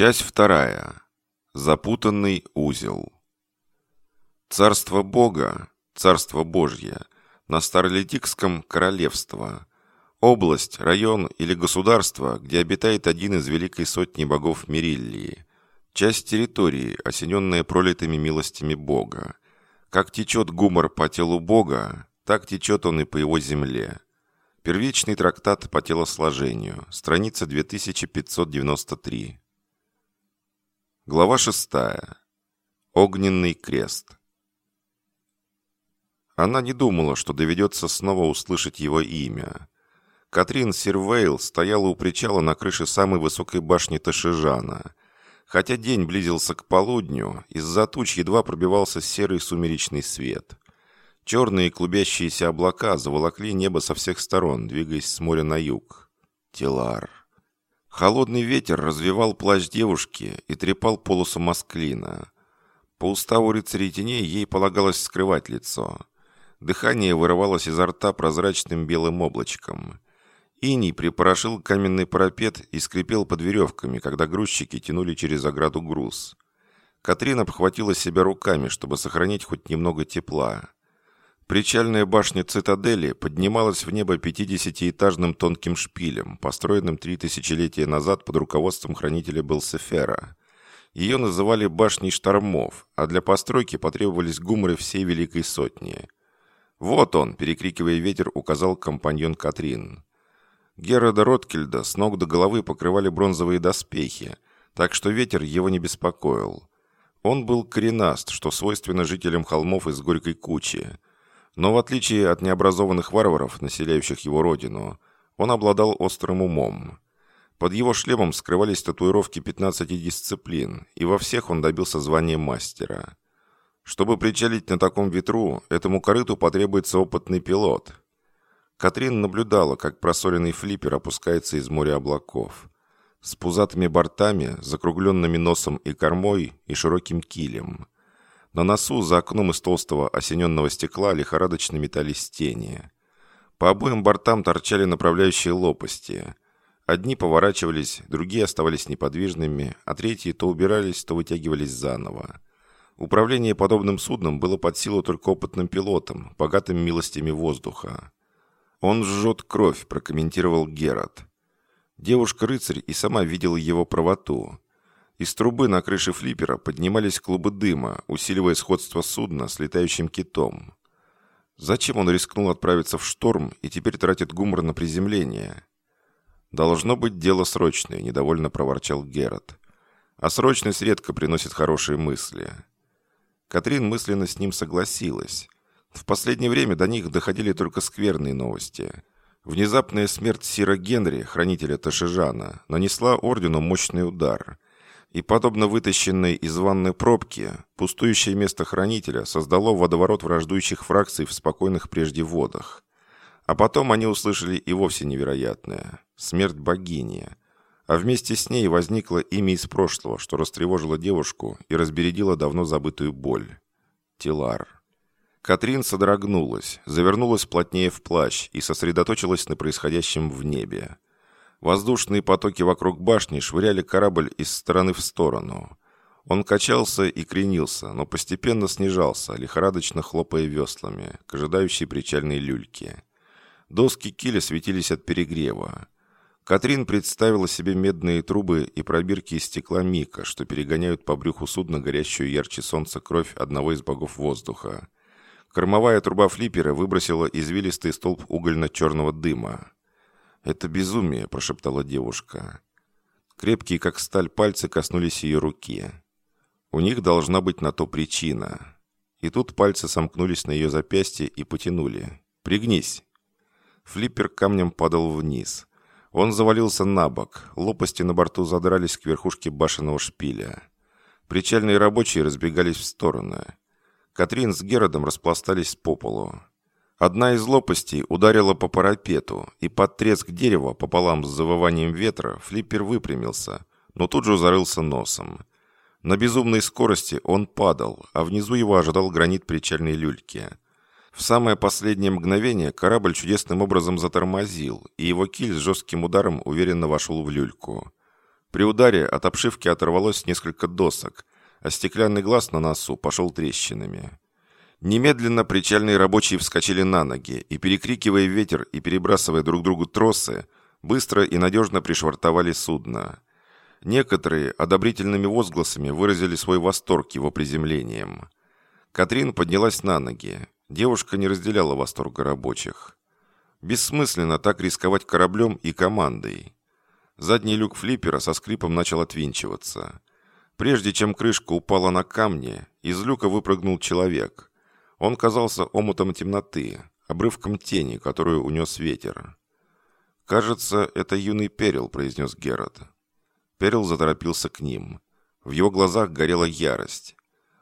Часть вторая. Запутанный узел. Царство Бога, Царство Божье, на Старлитикском королевство. Область, район или государство, где обитает один из великой сотни богов Мериллии. Часть территории, осененная пролитыми милостями Бога. Как течет гумор по телу Бога, так течет он и по его земле. Первичный трактат по телосложению, страница 2593. Глава 6. Огненный крест. Она не думала, что доведется снова услышать его имя. Катрин Сирвейл стояла у причала на крыше самой высокой башни Ташижана. Хотя день близился к полудню, из-за туч едва пробивался серый сумеречный свет. Черные клубящиеся облака заволокли небо со всех сторон, двигаясь с моря на юг. Телар. Холодный ветер развивал плащ девушки и трепал полосу масклина. По уставу рыцарей теней ей полагалось скрывать лицо. Дыхание вырывалось изо рта прозрачным белым облачком. Иней припорошил каменный парапет и скрипел под веревками, когда грузчики тянули через ограду груз. Катрина обхватила себя руками, чтобы сохранить хоть немного тепла. Причальная башня цитадели поднималась в небо 50-этажным тонким шпилем, построенным три тысячелетия назад под руководством хранителя Белсефера. Ее называли башней штормов, а для постройки потребовались гуморы всей Великой Сотни. «Вот он!» – перекрикивая ветер, указал компаньон Катрин. Геррода Роткельда с ног до головы покрывали бронзовые доспехи, так что ветер его не беспокоил. Он был коренаст, что свойственно жителям холмов из Горькой Кучи – но в отличие от необразованных варваров, населяющих его родину, он обладал острым умом. Под его шлемом скрывались татуировки 15 дисциплин, и во всех он добился звания мастера. Чтобы причалить на таком ветру, этому корыту потребуется опытный пилот. Катрин наблюдала, как просоленный флиппер опускается из моря облаков. С пузатыми бортами, закругленными носом и кормой и широким килем – на носу за окном из толстого осененного стекла лихорадочно метались тени. По обоим бортам торчали направляющие лопасти. Одни поворачивались, другие оставались неподвижными, а третьи то убирались, то вытягивались заново. Управление подобным судном было под силу только опытным пилотам, богатым милостями воздуха. «Он жжет кровь», – прокомментировал Герат. Девушка-рыцарь и сама видела его правоту – из трубы на крыше флиппера поднимались клубы дыма, усиливая сходство судна с летающим китом. Зачем он рискнул отправиться в шторм и теперь тратит гумор на приземление? «Должно быть дело срочное», — недовольно проворчал Герат. «А срочность редко приносит хорошие мысли». Катрин мысленно с ним согласилась. В последнее время до них доходили только скверные новости. Внезапная смерть Сира Генри, хранителя Ташижана, нанесла ордену мощный удар — и, подобно вытащенной из ванной пробки, пустующее место хранителя создало водоворот враждующих фракций в спокойных прежде водах. А потом они услышали и вовсе невероятное – смерть богини. А вместе с ней возникло имя из прошлого, что растревожило девушку и разбередило давно забытую боль. Тилар. Катрин содрогнулась, завернулась плотнее в плащ и сосредоточилась на происходящем в небе. Воздушные потоки вокруг башни швыряли корабль из стороны в сторону. Он качался и кренился, но постепенно снижался, лихорадочно хлопая веслами, к ожидающей причальной люльке. Доски киля светились от перегрева. Катрин представила себе медные трубы и пробирки из стекла мика, что перегоняют по брюху судна горящую ярче солнца кровь одного из богов воздуха. Кормовая труба флиппера выбросила извилистый столб угольно-черного дыма. «Это безумие», – прошептала девушка. Крепкие, как сталь, пальцы коснулись ее руки. У них должна быть на то причина. И тут пальцы сомкнулись на ее запястье и потянули. «Пригнись!» Флиппер камнем падал вниз. Он завалился на бок. Лопасти на борту задрались к верхушке башенного шпиля. Причальные рабочие разбегались в стороны. Катрин с Геродом распластались по полу. Одна из лопастей ударила по парапету, и под треск дерева пополам с завыванием ветра флиппер выпрямился, но тут же зарылся носом. На безумной скорости он падал, а внизу его ожидал гранит причальной люльки. В самое последнее мгновение корабль чудесным образом затормозил, и его киль с жестким ударом уверенно вошел в люльку. При ударе от обшивки оторвалось несколько досок, а стеклянный глаз на носу пошел трещинами. Немедленно причальные рабочие вскочили на ноги и, перекрикивая ветер и перебрасывая друг другу тросы, быстро и надежно пришвартовали судно. Некоторые одобрительными возгласами выразили свой восторг его приземлением. Катрин поднялась на ноги. Девушка не разделяла восторга рабочих. Бессмысленно так рисковать кораблем и командой. Задний люк флиппера со скрипом начал отвинчиваться. Прежде чем крышка упала на камни, из люка выпрыгнул человек. Он казался омутом темноты, обрывком тени, которую унес ветер. «Кажется, это юный Перил», — произнес Герод. Перил заторопился к ним. В его глазах горела ярость.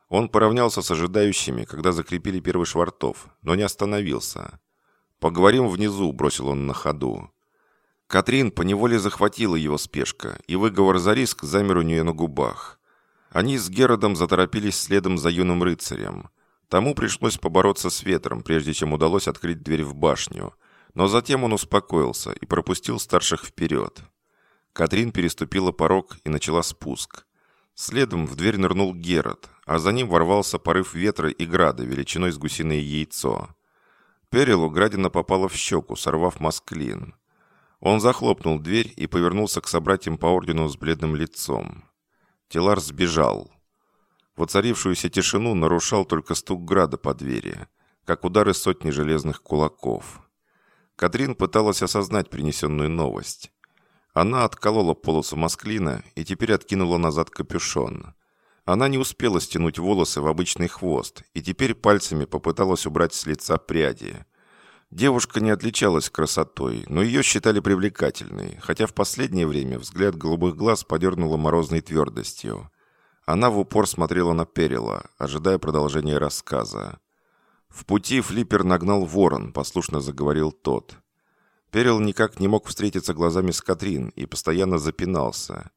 Он поравнялся с ожидающими, когда закрепили первый швартов, но не остановился. «Поговорим внизу», — бросил он на ходу. Катрин поневоле захватила его спешка, и выговор за риск замер у нее на губах. Они с Геродом заторопились следом за юным рыцарем. Тому пришлось побороться с ветром, прежде чем удалось открыть дверь в башню. Но затем он успокоился и пропустил старших вперед. Катрин переступила порог и начала спуск. Следом в дверь нырнул Герод, а за ним ворвался порыв ветра и града величиной с гусиное яйцо. Перелу градина попала в щеку, сорвав масклин. Он захлопнул дверь и повернулся к собратьям по ордену с бледным лицом. Телар сбежал. Воцарившуюся тишину нарушал только стук града по двери, как удары сотни железных кулаков. Катрин пыталась осознать принесенную новость. Она отколола полосу масклина и теперь откинула назад капюшон. Она не успела стянуть волосы в обычный хвост и теперь пальцами попыталась убрать с лица пряди – Девушка не отличалась красотой, но ее считали привлекательной, хотя в последнее время взгляд голубых глаз подернуло морозной твердостью. Она в упор смотрела на Перила, ожидая продолжения рассказа. В пути флиппер нагнал ворон, послушно заговорил тот. Перил никак не мог встретиться глазами с Катрин и постоянно запинался.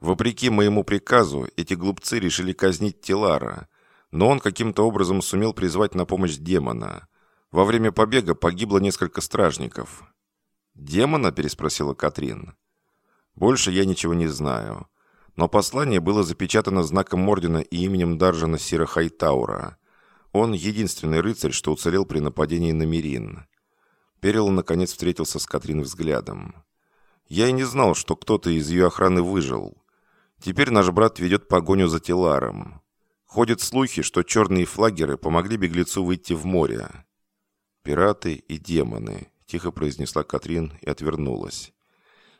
Вопреки моему приказу, эти глупцы решили казнить Тилара, но он каким-то образом сумел призвать на помощь демона – во время побега погибло несколько стражников. «Демона?» – переспросила Катрин. «Больше я ничего не знаю. Но послание было запечатано знаком ордена и именем Даржана Сира Хайтаура. Он единственный рыцарь, что уцелел при нападении на Мирин». Перил наконец встретился с Катрин взглядом. «Я и не знал, что кто-то из ее охраны выжил. Теперь наш брат ведет погоню за Теларом. Ходят слухи, что черные флагеры помогли беглецу выйти в море. «Пираты и демоны», – тихо произнесла Катрин и отвернулась.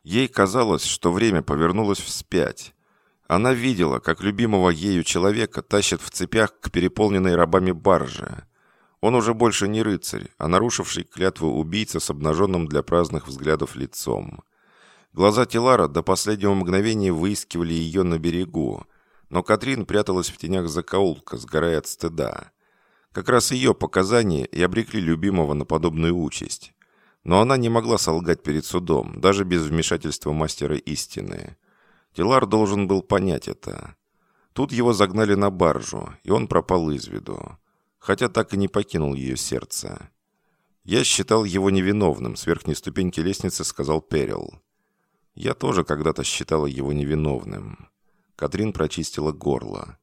Ей казалось, что время повернулось вспять. Она видела, как любимого ею человека тащат в цепях к переполненной рабами барже. Он уже больше не рыцарь, а нарушивший клятву убийца с обнаженным для праздных взглядов лицом. Глаза Тилара до последнего мгновения выискивали ее на берегу, но Катрин пряталась в тенях закоулка, сгорая от стыда. Как раз ее показания и обрекли любимого на подобную участь. Но она не могла солгать перед судом, даже без вмешательства мастера истины. Тилар должен был понять это. Тут его загнали на баржу, и он пропал из виду. Хотя так и не покинул ее сердце. «Я считал его невиновным», — с верхней ступеньки лестницы сказал Перил. «Я тоже когда-то считала его невиновным». Катрин прочистила горло.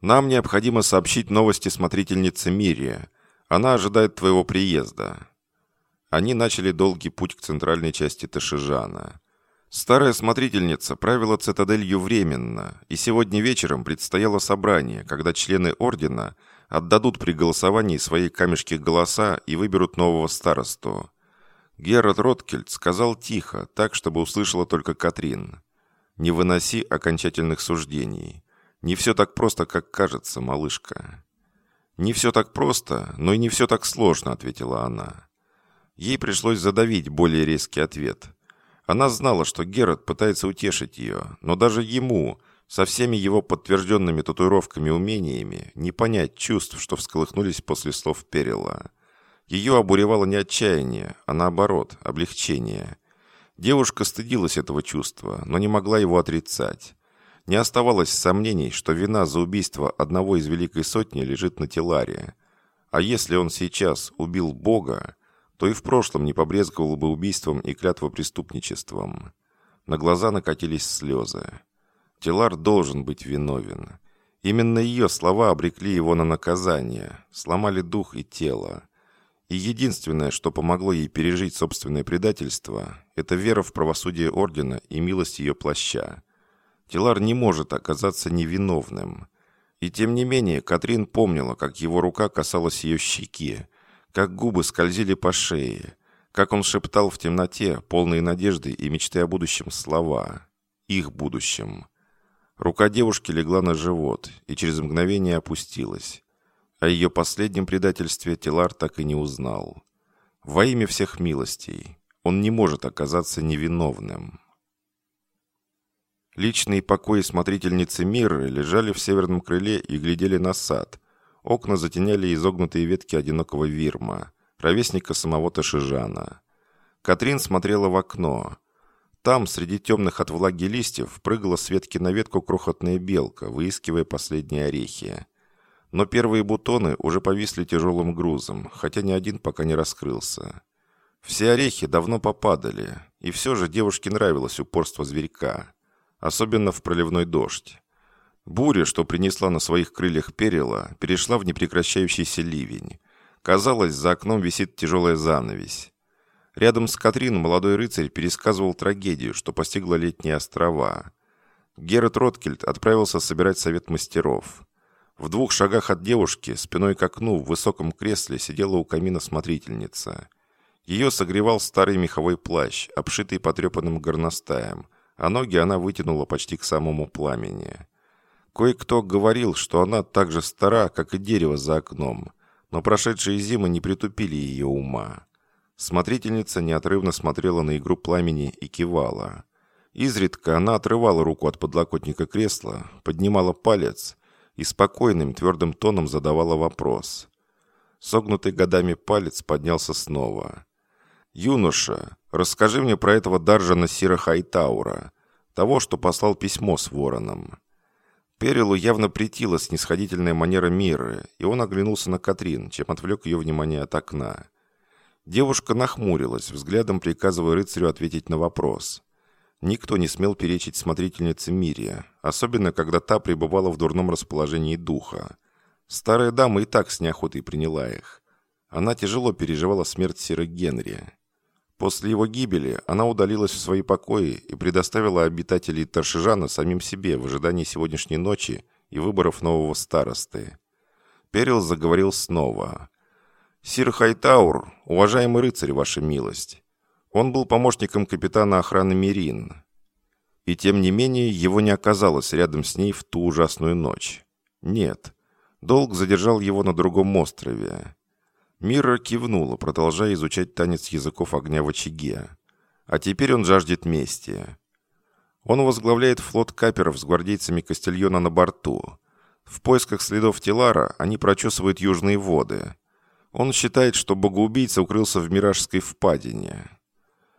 Нам необходимо сообщить новости смотрительнице Мирия. Она ожидает твоего приезда». Они начали долгий путь к центральной части Ташижана. Старая смотрительница правила цитаделью временно, и сегодня вечером предстояло собрание, когда члены ордена отдадут при голосовании свои камешки голоса и выберут нового старосту. Герард Роткельд сказал тихо, так, чтобы услышала только Катрин. «Не выноси окончательных суждений. Не все так просто, как кажется, малышка. Не все так просто, но и не все так сложно, ответила она. Ей пришлось задавить более резкий ответ. Она знала, что Герат пытается утешить ее, но даже ему, со всеми его подтвержденными татуировками умениями, не понять чувств, что всколыхнулись после слов Перила. Ее обуревало не отчаяние, а наоборот, облегчение. Девушка стыдилась этого чувства, но не могла его отрицать. Не оставалось сомнений, что вина за убийство одного из Великой Сотни лежит на Теларе. А если он сейчас убил Бога, то и в прошлом не побрезговал бы убийством и клятвопреступничеством. На глаза накатились слезы. Телар должен быть виновен. Именно ее слова обрекли его на наказание, сломали дух и тело. И единственное, что помогло ей пережить собственное предательство, это вера в правосудие Ордена и милость ее плаща. Телар не может оказаться невиновным. И тем не менее, Катрин помнила, как его рука касалась ее щеки, как губы скользили по шее, как он шептал в темноте, полные надежды и мечты о будущем слова. Их будущем. Рука девушки легла на живот и через мгновение опустилась. О ее последнем предательстве Телар так и не узнал. Во имя всех милостей он не может оказаться невиновным. Личные покои смотрительницы Мирры лежали в северном крыле и глядели на сад. Окна затеняли изогнутые ветки одинокого вирма, ровесника самого Ташижана. Катрин смотрела в окно. Там, среди темных от влаги листьев, прыгала с ветки на ветку крохотная белка, выискивая последние орехи. Но первые бутоны уже повисли тяжелым грузом, хотя ни один пока не раскрылся. Все орехи давно попадали, и все же девушке нравилось упорство зверька, особенно в проливной дождь. Буря, что принесла на своих крыльях перила, перешла в непрекращающийся ливень. Казалось, за окном висит тяжелая занавесь. Рядом с Катрин молодой рыцарь пересказывал трагедию, что постигла летние острова. Герат Роткельд отправился собирать совет мастеров. В двух шагах от девушки, спиной к окну, в высоком кресле сидела у камина смотрительница. Ее согревал старый меховой плащ, обшитый потрепанным горностаем, а ноги она вытянула почти к самому пламени. Кое-кто говорил, что она так же стара, как и дерево за окном, но прошедшие зимы не притупили ее ума. Смотрительница неотрывно смотрела на игру пламени и кивала. Изредка она отрывала руку от подлокотника кресла, поднимала палец и спокойным твердым тоном задавала вопрос. Согнутый годами палец поднялся снова. «Юноша, расскажи мне про этого Даржана Сира Хайтаура, того, что послал письмо с вороном». Перелу явно претила снисходительная манера мира, и он оглянулся на Катрин, чем отвлек ее внимание от окна. Девушка нахмурилась, взглядом приказывая рыцарю ответить на вопрос. Никто не смел перечить смотрительнице Мирия, особенно когда та пребывала в дурном расположении духа. Старая дама и так с неохотой приняла их. Она тяжело переживала смерть Сира Генри. После его гибели она удалилась в свои покои и предоставила обитателей Таршижана самим себе в ожидании сегодняшней ночи и выборов нового старосты. Перил заговорил снова. «Сир Хайтаур, уважаемый рыцарь, ваша милость. Он был помощником капитана охраны Мирин. И тем не менее его не оказалось рядом с ней в ту ужасную ночь. Нет, долг задержал его на другом острове. Мира кивнула, продолжая изучать танец языков огня в очаге. А теперь он жаждет мести. Он возглавляет флот каперов с гвардейцами Кастильона на борту. В поисках следов Тилара они прочесывают южные воды – он считает, что богоубийца укрылся в Миражской впадине.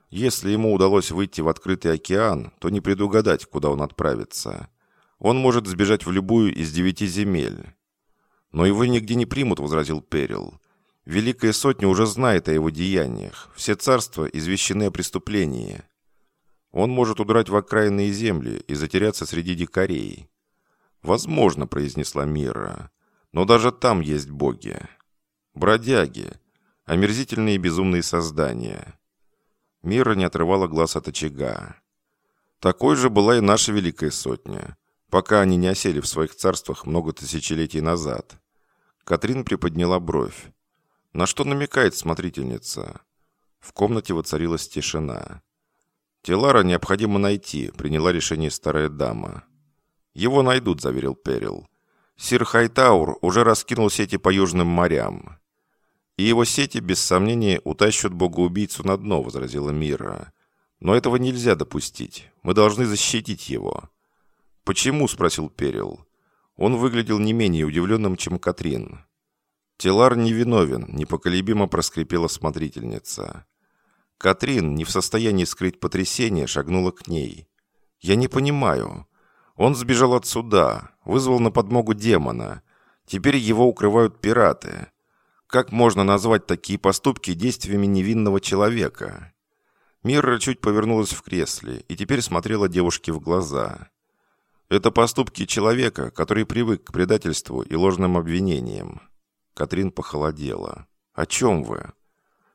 Если ему удалось выйти в открытый океан, то не предугадать, куда он отправится. Он может сбежать в любую из девяти земель. «Но его нигде не примут», — возразил Перил. «Великая сотня уже знает о его деяниях. Все царства извещены о преступлении. Он может удрать в окраинные земли и затеряться среди дикарей». «Возможно», — произнесла Мира. «Но даже там есть боги». Бродяги. Омерзительные безумные создания. Мира не отрывала глаз от очага. Такой же была и наша Великая Сотня, пока они не осели в своих царствах много тысячелетий назад. Катрин приподняла бровь. На что намекает смотрительница? В комнате воцарилась тишина. «Телара необходимо найти», — приняла решение старая дама. «Его найдут», — заверил Перил. «Сир Хайтаур уже раскинул сети по южным морям. «И его сети, без сомнения, утащат богоубийцу на дно», — возразила Мира. «Но этого нельзя допустить. Мы должны защитить его». «Почему?» — спросил Перил. Он выглядел не менее удивленным, чем Катрин. «Телар невиновен», — непоколебимо проскрипела смотрительница. Катрин, не в состоянии скрыть потрясение, шагнула к ней. «Я не понимаю. Он сбежал от суда, вызвал на подмогу демона. Теперь его укрывают пираты. Как можно назвать такие поступки действиями невинного человека? Мирра чуть повернулась в кресле и теперь смотрела девушке в глаза. «Это поступки человека, который привык к предательству и ложным обвинениям». Катрин похолодела. «О чем вы?»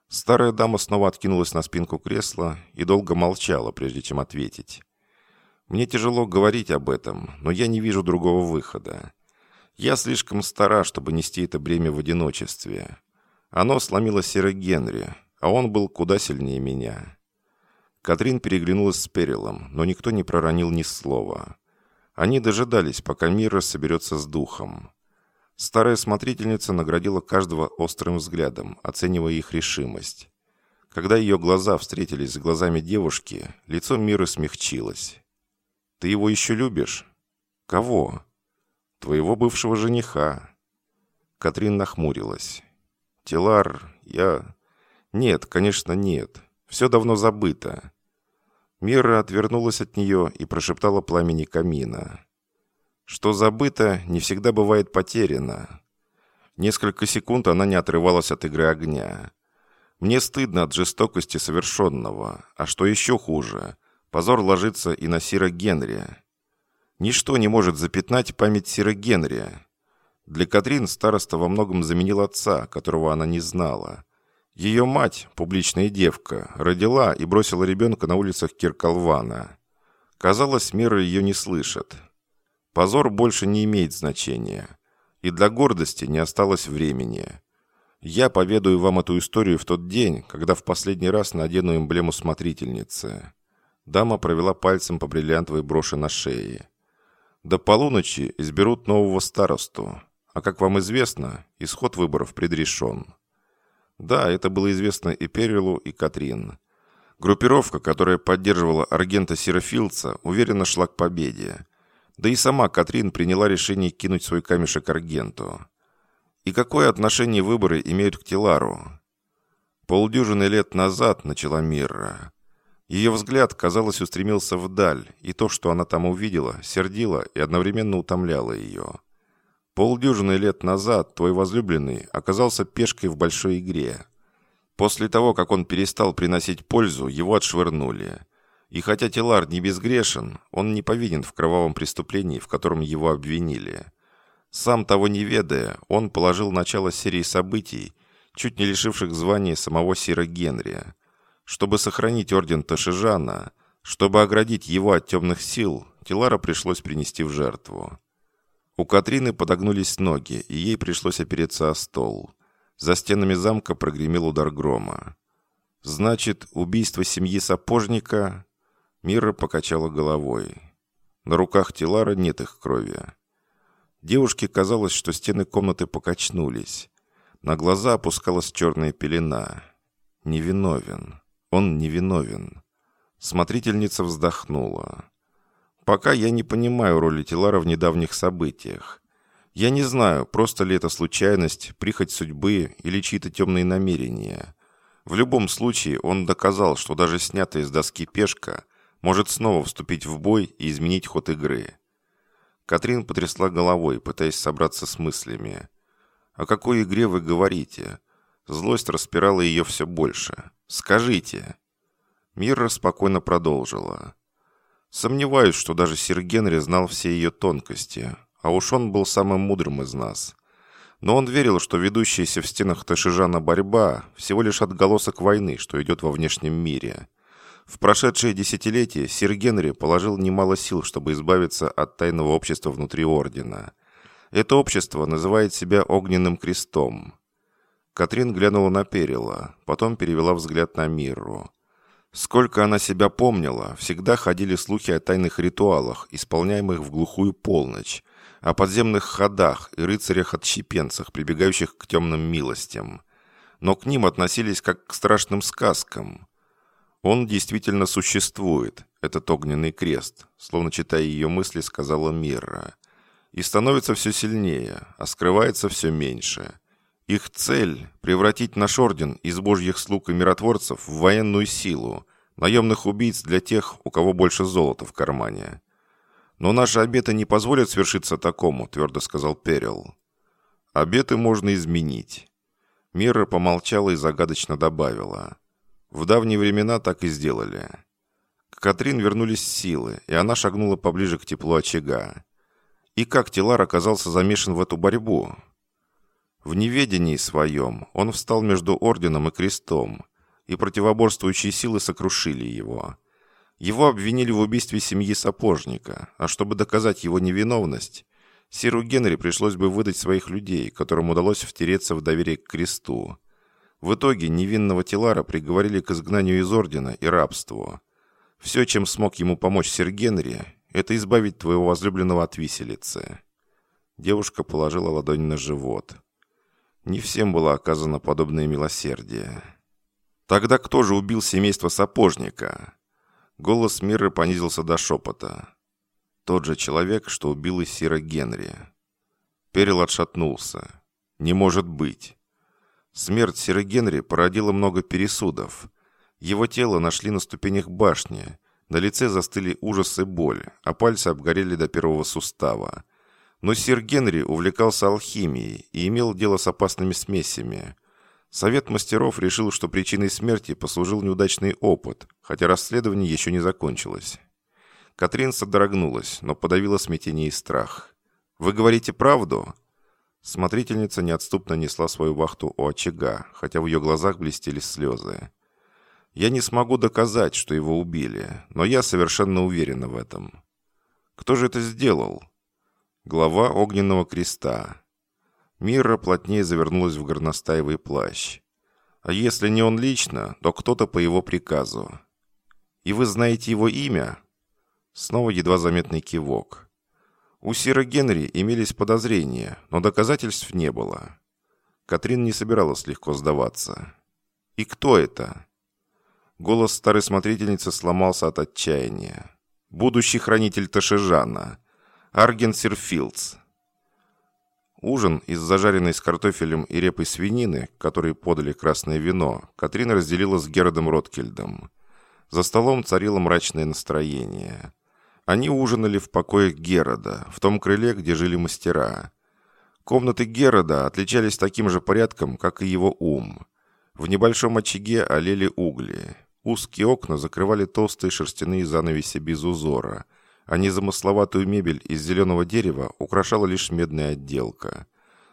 Старая дама снова откинулась на спинку кресла и долго молчала, прежде чем ответить. «Мне тяжело говорить об этом, но я не вижу другого выхода. Я слишком стара, чтобы нести это бремя в одиночестве. Оно сломило Серый Генри, а он был куда сильнее меня». Катрин переглянулась с Перилом, но никто не проронил ни слова. Они дожидались, пока Мира соберется с духом. Старая смотрительница наградила каждого острым взглядом, оценивая их решимость. Когда ее глаза встретились с глазами девушки, лицо Миры смягчилось. «Ты его еще любишь?» «Кого?» «Твоего бывшего жениха». Катрин нахмурилась. «Телар, я...» «Нет, конечно, нет. Все давно забыто». Мира отвернулась от нее и прошептала пламени камина. Что забыто, не всегда бывает потеряно. Несколько секунд она не отрывалась от игры огня. Мне стыдно от жестокости совершенного, а что еще хуже, позор ложится и на Сира Генри. Ничто не может запятнать память Сира Генри. Для Катрин староста во многом заменил отца, которого она не знала. Ее мать, публичная девка, родила и бросила ребенка на улицах Киркалвана. Казалось, мир ее не слышит. Позор больше не имеет значения. И для гордости не осталось времени. Я поведаю вам эту историю в тот день, когда в последний раз надену эмблему смотрительницы. Дама провела пальцем по бриллиантовой броши на шее. До полуночи изберут нового старосту. А как вам известно, исход выборов предрешен. Да, это было известно и Перилу, и Катрин. Группировка, которая поддерживала Аргента Серафилдса, уверенно шла к победе. Да и сама Катрин приняла решение кинуть свой камешек Аргенту. И какое отношение выборы имеют к Тилару? Полдюжины лет назад начала Мирра. Ее взгляд, казалось, устремился вдаль, и то, что она там увидела, сердило и одновременно утомляло ее. Полдюжины лет назад твой возлюбленный оказался пешкой в большой игре. После того, как он перестал приносить пользу, его отшвырнули. И хотя Тилар не безгрешен, он не повинен в кровавом преступлении, в котором его обвинили. Сам того не ведая, он положил начало серии событий, чуть не лишивших звания самого Сира Генри. Чтобы сохранить орден Ташижана, чтобы оградить его от темных сил, Тилара пришлось принести в жертву. У Катрины подогнулись ноги, и ей пришлось опереться о стол. За стенами замка прогремел удар грома. «Значит, убийство семьи сапожника...» Мира покачала головой. На руках Тилара нет их крови. Девушке казалось, что стены комнаты покачнулись. На глаза опускалась черная пелена. Невиновен. Он невиновен. Смотрительница вздохнула. «Пока я не понимаю роли Тилара в недавних событиях. Я не знаю, просто ли это случайность, прихоть судьбы или чьи-то темные намерения. В любом случае, он доказал, что даже снятая из доски пешка может снова вступить в бой и изменить ход игры. Катрин потрясла головой, пытаясь собраться с мыслями. «О какой игре вы говорите?» Злость распирала ее все больше. «Скажите!» Мирра спокойно продолжила. «Сомневаюсь, что даже сир Генри знал все ее тонкости, а уж он был самым мудрым из нас. Но он верил, что ведущаяся в стенах Ташижана борьба всего лишь отголосок войны, что идет во внешнем мире. В прошедшие десятилетия сир Генри положил немало сил, чтобы избавиться от тайного общества внутри Ордена. Это общество называет себя Огненным Крестом. Катрин глянула на Перила, потом перевела взгляд на Мирру. Сколько она себя помнила, всегда ходили слухи о тайных ритуалах, исполняемых в глухую полночь, о подземных ходах и рыцарях-отщепенцах, прибегающих к темным милостям. Но к ним относились как к страшным сказкам. Он действительно существует, этот огненный крест, словно читая ее мысли, сказала Мира. И становится все сильнее, а скрывается все меньше. Их цель – превратить наш орден из божьих слуг и миротворцев в военную силу, наемных убийц для тех, у кого больше золота в кармане. Но наши обеты не позволят свершиться такому, твердо сказал Перил. Обеты можно изменить. Мира помолчала и загадочно добавила – В давние времена так и сделали. К Катрин вернулись силы, и она шагнула поближе к теплу очага. И как Тилар оказался замешан в эту борьбу? В неведении своем он встал между орденом и крестом, и противоборствующие силы сокрушили его. Его обвинили в убийстве семьи сапожника, а чтобы доказать его невиновность, Сиру Генри пришлось бы выдать своих людей, которым удалось втереться в доверие к кресту. В итоге невинного Тилара приговорили к изгнанию из ордена и рабству. Все, чем смог ему помочь Сир Генри, это избавить твоего возлюбленного от виселицы». Девушка положила ладонь на живот. Не всем было оказано подобное милосердие. «Тогда кто же убил семейство сапожника?» Голос Миры понизился до шепота. «Тот же человек, что убил и Сира Генри». Перел отшатнулся. «Не может быть!» Смерть Сира Генри породила много пересудов. Его тело нашли на ступенях башни, на лице застыли ужас и боль, а пальцы обгорели до первого сустава. Но сир Генри увлекался алхимией и имел дело с опасными смесями. Совет мастеров решил, что причиной смерти послужил неудачный опыт, хотя расследование еще не закончилось. Катрин содрогнулась, но подавила смятение и страх. «Вы говорите правду?» Смотрительница неотступно несла свою вахту у очага, хотя в ее глазах блестели слезы. Я не смогу доказать, что его убили, но я совершенно уверена в этом. Кто же это сделал? Глава огненного креста. Мира плотнее завернулась в горностаевый плащ. А если не он лично, то кто-то по его приказу. И вы знаете его имя? Снова едва заметный кивок. У Сира Генри имелись подозрения, но доказательств не было. Катрин не собиралась легко сдаваться. И кто это? Голос старой смотрительницы сломался от отчаяния. «Будущий хранитель Ташижана. Арген Сирфилдс». Ужин из зажаренной с картофелем и репой свинины, который подали красное вино, Катрина разделила с Геродом Роткельдом. За столом царило мрачное настроение. Они ужинали в покоях Герода, в том крыле, где жили мастера. Комнаты Герода отличались таким же порядком, как и его ум. В небольшом очаге олели угли. Узкие окна закрывали толстые шерстяные занавеси без узора, а незамысловатую мебель из зеленого дерева украшала лишь медная отделка.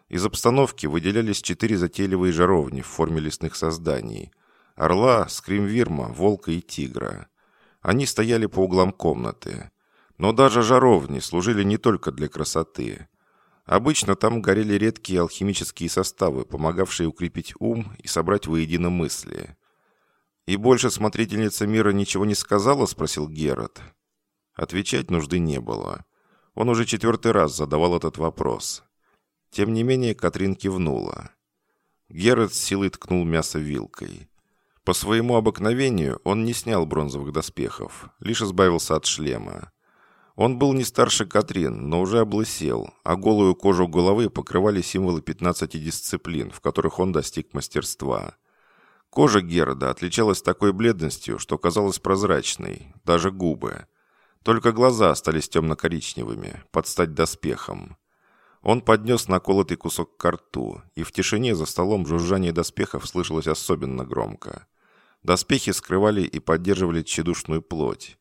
Из обстановки выделялись четыре затейливые жаровни в форме лесных созданий. Орла, скримвирма, волка и тигра. Они стояли по углам комнаты. Но даже жаровни служили не только для красоты. Обычно там горели редкие алхимические составы, помогавшие укрепить ум и собрать воедино мысли. «И больше смотрительница мира ничего не сказала?» – спросил Герат. Отвечать нужды не было. Он уже четвертый раз задавал этот вопрос. Тем не менее, Катрин кивнула. Герат с силой ткнул мясо вилкой. По своему обыкновению он не снял бронзовых доспехов, лишь избавился от шлема. Он был не старше Катрин, но уже облысел, а голую кожу головы покрывали символы 15 дисциплин, в которых он достиг мастерства. Кожа Герода отличалась такой бледностью, что казалась прозрачной, даже губы. Только глаза остались темно-коричневыми, под стать доспехом. Он поднес наколотый кусок к рту, и в тишине за столом жужжание доспехов слышалось особенно громко. Доспехи скрывали и поддерживали тщедушную плоть.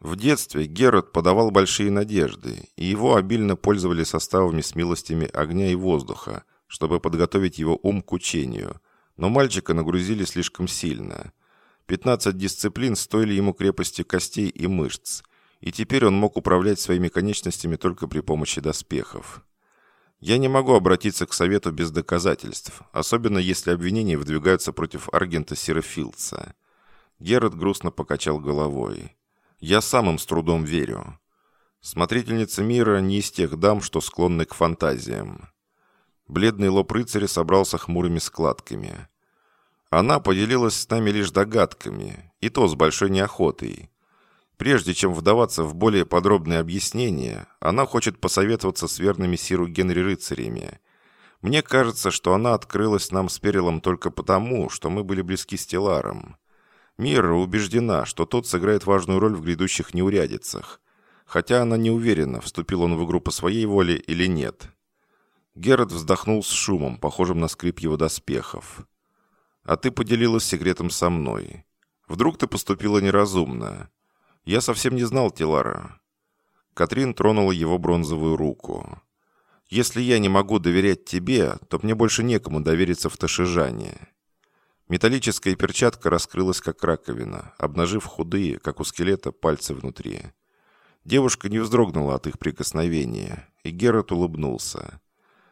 В детстве Герод подавал большие надежды, и его обильно пользовали составами с милостями огня и воздуха, чтобы подготовить его ум к учению – но мальчика нагрузили слишком сильно. 15 дисциплин стоили ему крепости костей и мышц, и теперь он мог управлять своими конечностями только при помощи доспехов. Я не могу обратиться к совету без доказательств, особенно если обвинения выдвигаются против Аргента Сирофилдса. Герат грустно покачал головой. «Я сам им с трудом верю. Смотрительница мира не из тех дам, что склонны к фантазиям. Бледный лоб рыцаря собрался хмурыми складками. Она поделилась с нами лишь догадками, и то с большой неохотой. Прежде чем вдаваться в более подробные объяснения, она хочет посоветоваться с верными Сиру Генри рыцарями. Мне кажется, что она открылась нам с Перелом только потому, что мы были близки с Теларом. Мира убеждена, что тот сыграет важную роль в грядущих неурядицах. Хотя она не уверена, вступил он в игру по своей воле или нет. Герат вздохнул с шумом, похожим на скрип его доспехов. «А ты поделилась секретом со мной. Вдруг ты поступила неразумно. Я совсем не знал Тилара». Катрин тронула его бронзовую руку. «Если я не могу доверять тебе, то мне больше некому довериться в Ташижане». Металлическая перчатка раскрылась, как раковина, обнажив худые, как у скелета, пальцы внутри. Девушка не вздрогнула от их прикосновения, и Герат улыбнулся.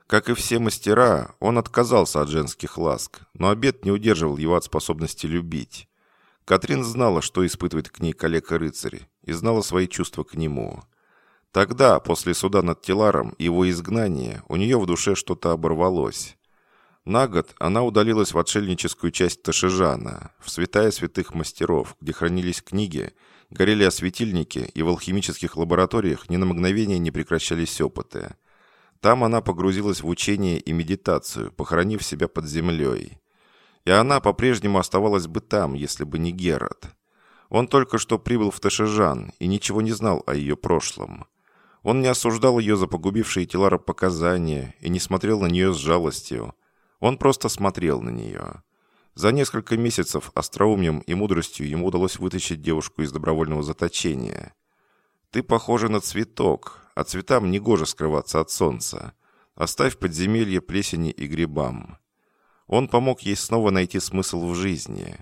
Как и все мастера, он отказался от женских ласк, но обед не удерживал его от способности любить. Катрин знала, что испытывает к ней коллега-рыцарь, и знала свои чувства к нему. Тогда, после суда над Теларом и его изгнания, у нее в душе что-то оборвалось. На год она удалилась в отшельническую часть Ташижана, в святая святых мастеров, где хранились книги, горели осветильники, и в алхимических лабораториях ни на мгновение не прекращались опыты. Там она погрузилась в учение и медитацию, похоронив себя под землей. И она по-прежнему оставалась бы там, если бы не Герат. Он только что прибыл в Ташижан и ничего не знал о ее прошлом. Он не осуждал ее за погубившие Телара показания и не смотрел на нее с жалостью. Он просто смотрел на нее. За несколько месяцев остроумием и мудростью ему удалось вытащить девушку из добровольного заточения. «Ты похожа на цветок, а цветам негоже скрываться от солнца. Оставь подземелье плесени и грибам». Он помог ей снова найти смысл в жизни.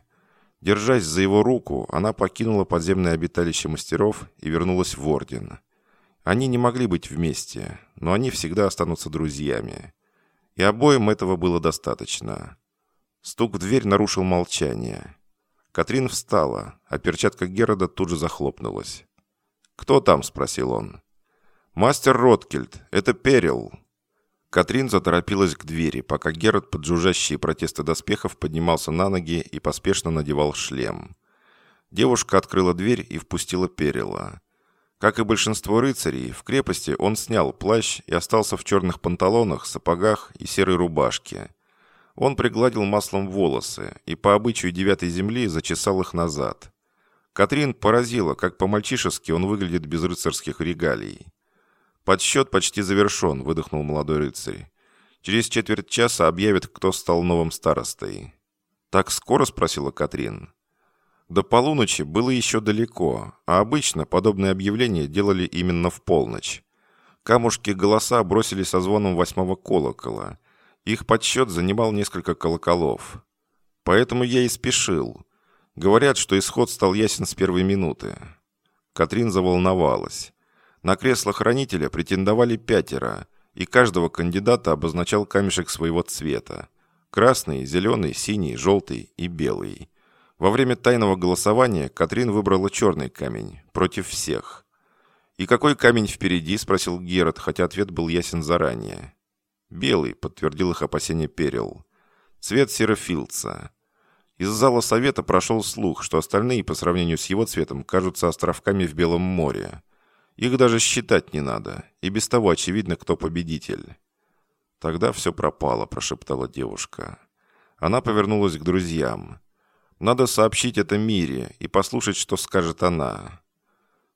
Держась за его руку, она покинула подземное обиталище мастеров и вернулась в Орден. Они не могли быть вместе, но они всегда останутся друзьями. И обоим этого было достаточно. Стук в дверь нарушил молчание. Катрин встала, а перчатка Герода тут же захлопнулась. «Кто там?» – спросил он. «Мастер Роткельд, это Перил». Катрин заторопилась к двери, пока Герод под жужжащие протесты доспехов поднимался на ноги и поспешно надевал шлем. Девушка открыла дверь и впустила Перила. Как и большинство рыцарей, в крепости он снял плащ и остался в черных панталонах, сапогах и серой рубашке. Он пригладил маслом волосы и по обычаю девятой земли зачесал их назад. Катрин поразила, как по-мальчишески он выглядит без рыцарских регалий. «Подсчет почти завершен», — выдохнул молодой рыцарь. «Через четверть часа объявят, кто стал новым старостой». «Так скоро?» — спросила Катрин. До полуночи было еще далеко, а обычно подобные объявления делали именно в полночь. Камушки голоса бросили со звоном восьмого колокола, их подсчет занимал несколько колоколов. Поэтому я и спешил. Говорят, что исход стал ясен с первой минуты. Катрин заволновалась. На кресло хранителя претендовали пятеро, и каждого кандидата обозначал камешек своего цвета. Красный, зеленый, синий, желтый и белый. Во время тайного голосования Катрин выбрала черный камень, против всех. «И какой камень впереди?» – спросил Герат, хотя ответ был ясен заранее. «Белый», — подтвердил их опасение Перил. «Цвет серофилдса». Из зала совета прошел слух, что остальные, по сравнению с его цветом, кажутся островками в Белом море. Их даже считать не надо, и без того очевидно, кто победитель. «Тогда все пропало», — прошептала девушка. Она повернулась к друзьям. «Надо сообщить это Мире и послушать, что скажет она».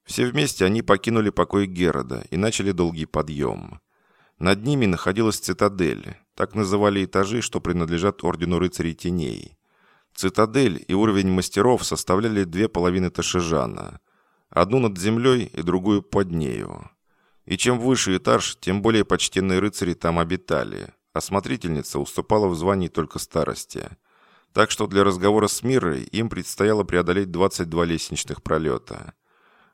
Все вместе они покинули покой Герода и начали долгий подъем. Над ними находилась цитадель, так называли этажи, что принадлежат Ордену Рыцарей Теней. Цитадель и уровень мастеров составляли две половины Ташижана. Одну над землей и другую под нею. И чем выше этаж, тем более почтенные рыцари там обитали, а смотрительница уступала в звании только старости. Так что для разговора с Мирой им предстояло преодолеть 22 лестничных пролета.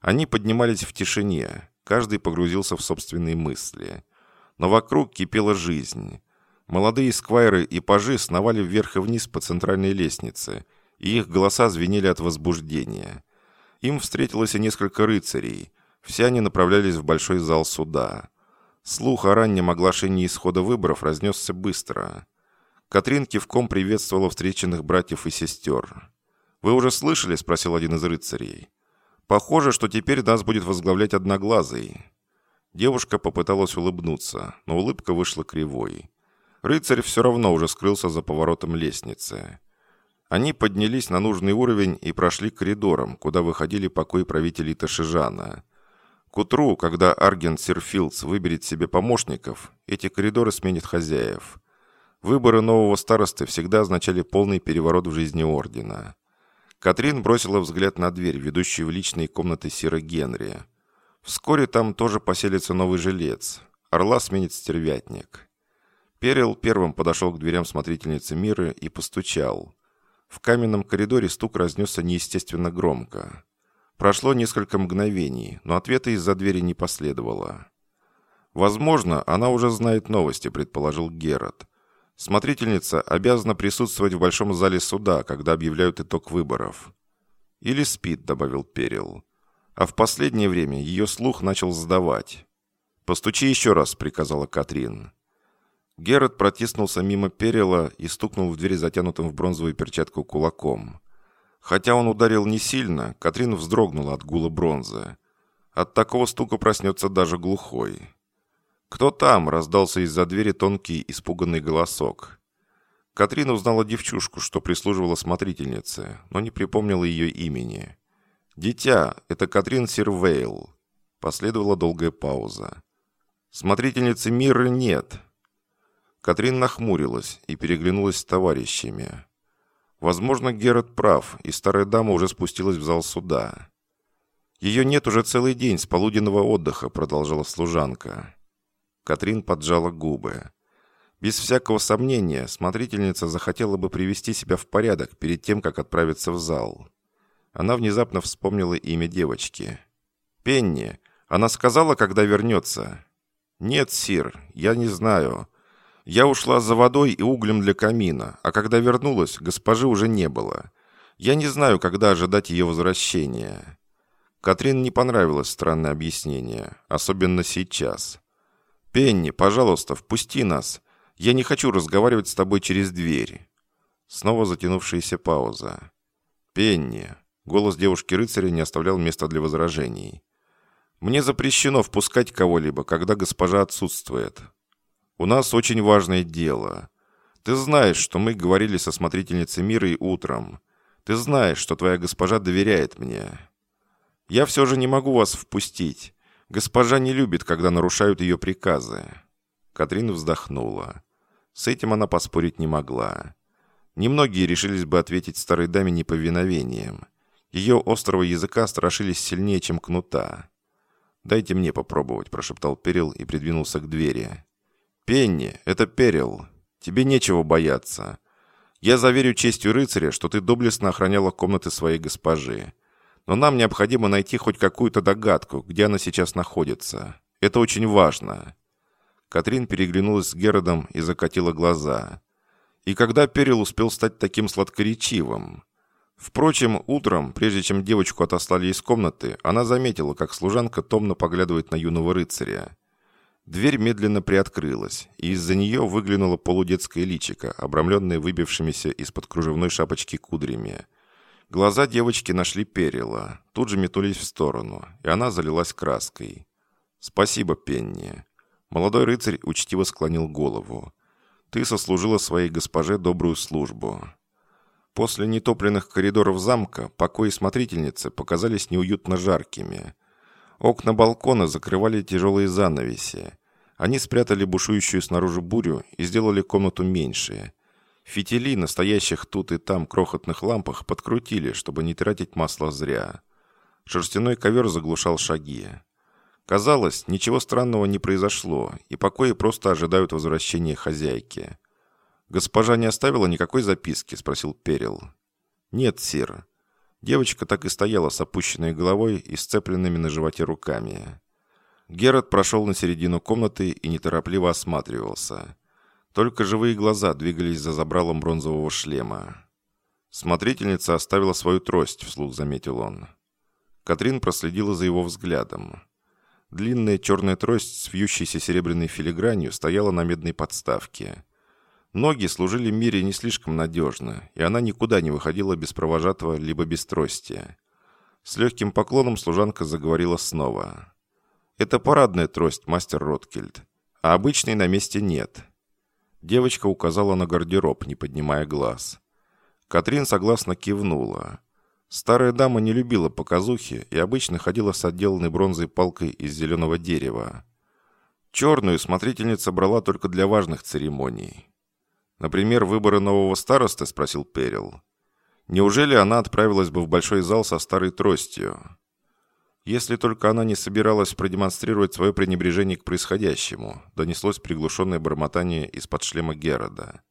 Они поднимались в тишине, каждый погрузился в собственные мысли – но вокруг кипела жизнь. Молодые сквайры и пажи сновали вверх и вниз по центральной лестнице, и их голоса звенели от возбуждения. Им встретилось и несколько рыцарей. Все они направлялись в большой зал суда. Слух о раннем оглашении исхода выборов разнесся быстро. Катрин кивком приветствовала встреченных братьев и сестер. «Вы уже слышали?» – спросил один из рыцарей. «Похоже, что теперь нас будет возглавлять Одноглазый. Девушка попыталась улыбнуться, но улыбка вышла кривой. Рыцарь все равно уже скрылся за поворотом лестницы. Они поднялись на нужный уровень и прошли коридором, куда выходили покои правителей Ташижана. К утру, когда Арген Сирфилдс выберет себе помощников, эти коридоры сменят хозяев. Выборы нового старосты всегда означали полный переворот в жизни Ордена. Катрин бросила взгляд на дверь, ведущую в личные комнаты Сира Генри. Вскоре там тоже поселится новый жилец. Орла сменит стервятник. Перел первым подошел к дверям смотрительницы мира и постучал. В каменном коридоре стук разнесся неестественно громко. Прошло несколько мгновений, но ответа из-за двери не последовало. «Возможно, она уже знает новости», — предположил Герат. «Смотрительница обязана присутствовать в большом зале суда, когда объявляют итог выборов». «Или спит», — добавил Перил. А в последнее время ее слух начал сдавать. «Постучи еще раз», — приказала Катрин. Герат протиснулся мимо Перила и стукнул в дверь затянутым в бронзовую перчатку кулаком. Хотя он ударил не сильно, Катрин вздрогнула от гула бронзы. От такого стука проснется даже глухой. «Кто там?» – раздался из-за двери тонкий, испуганный голосок. Катрина узнала девчушку, что прислуживала смотрительнице, но не припомнила ее имени. «Дитя, это Катрин Сирвейл». Последовала долгая пауза. «Смотрительницы мира нет». Катрин нахмурилась и переглянулась с товарищами. Возможно, Герат прав, и старая дама уже спустилась в зал суда. «Ее нет уже целый день с полуденного отдыха», — продолжала служанка. Катрин поджала губы. Без всякого сомнения, смотрительница захотела бы привести себя в порядок перед тем, как отправиться в зал. Она внезапно вспомнила имя девочки. «Пенни. Она сказала, когда вернется?» «Нет, Сир, я не знаю. Я ушла за водой и углем для камина, а когда вернулась, госпожи уже не было. Я не знаю, когда ожидать ее возвращения». Катрин не понравилось странное объяснение, особенно сейчас. «Пенни, пожалуйста, впусти нас. Я не хочу разговаривать с тобой через дверь». Снова затянувшаяся пауза. «Пенни». Голос девушки-рыцаря не оставлял места для возражений. «Мне запрещено впускать кого-либо, когда госпожа отсутствует. У нас очень важное дело. Ты знаешь, что мы говорили со смотрительницей мира и утром. Ты знаешь, что твоя госпожа доверяет мне. Я все же не могу вас впустить. Госпожа не любит, когда нарушают ее приказы». Катрин вздохнула. С этим она поспорить не могла. Немногие решились бы ответить старой даме неповиновением. Ее острого языка страшились сильнее, чем кнута. «Дайте мне попробовать», – прошептал Перил и придвинулся к двери. «Пенни, это Перил. Тебе нечего бояться. Я заверю честью рыцаря, что ты доблестно охраняла комнаты своей госпожи но нам необходимо найти хоть какую-то догадку, где она сейчас находится. Это очень важно». Катрин переглянулась с Геродом и закатила глаза. И когда Перил успел стать таким сладкоречивым? Впрочем, утром, прежде чем девочку отослали из комнаты, она заметила, как служанка томно поглядывает на юного рыцаря. Дверь медленно приоткрылась, и из-за нее выглянуло полудетское личико, обрамленное выбившимися из-под кружевной шапочки кудрями. Глаза девочки нашли перила, тут же метнулись в сторону, и она залилась краской. «Спасибо, Пенни». Молодой рыцарь учтиво склонил голову. «Ты сослужила своей госпоже добрую службу». После нетопленных коридоров замка покои смотрительницы показались неуютно жаркими. Окна балкона закрывали тяжелые занавеси. Они спрятали бушующую снаружи бурю и сделали комнату меньше – Фитили настоящих тут и там крохотных лампах подкрутили, чтобы не тратить масло зря. Шерстяной ковер заглушал шаги. Казалось, ничего странного не произошло, и покои просто ожидают возвращения хозяйки. «Госпожа не оставила никакой записки?» – спросил Перил. «Нет, сир». Девочка так и стояла с опущенной головой и сцепленными на животе руками. Герат прошел на середину комнаты и неторопливо осматривался. Только живые глаза двигались за забралом бронзового шлема. Смотрительница оставила свою трость, вслух заметил он. Катрин проследила за его взглядом. Длинная черная трость с вьющейся серебряной филигранью стояла на медной подставке. Ноги служили Мире не слишком надежно, и она никуда не выходила без провожатого либо без трости. С легким поклоном служанка заговорила снова. «Это парадная трость, мастер Роткельд, а обычной на месте нет. Девочка указала на гардероб, не поднимая глаз. Катрин согласно кивнула. Старая дама не любила показухи и обычно ходила с отделанной бронзой палкой из зеленого дерева. Черную смотрительница брала только для важных церемоний. «Например, выборы нового староста?» – спросил Перил. Неужели она отправилась бы в большой зал со старой тростью? Если только она не собиралась продемонстрировать свое пренебрежение к происходящему, донеслось приглушенное бормотание из-под шлема Герода.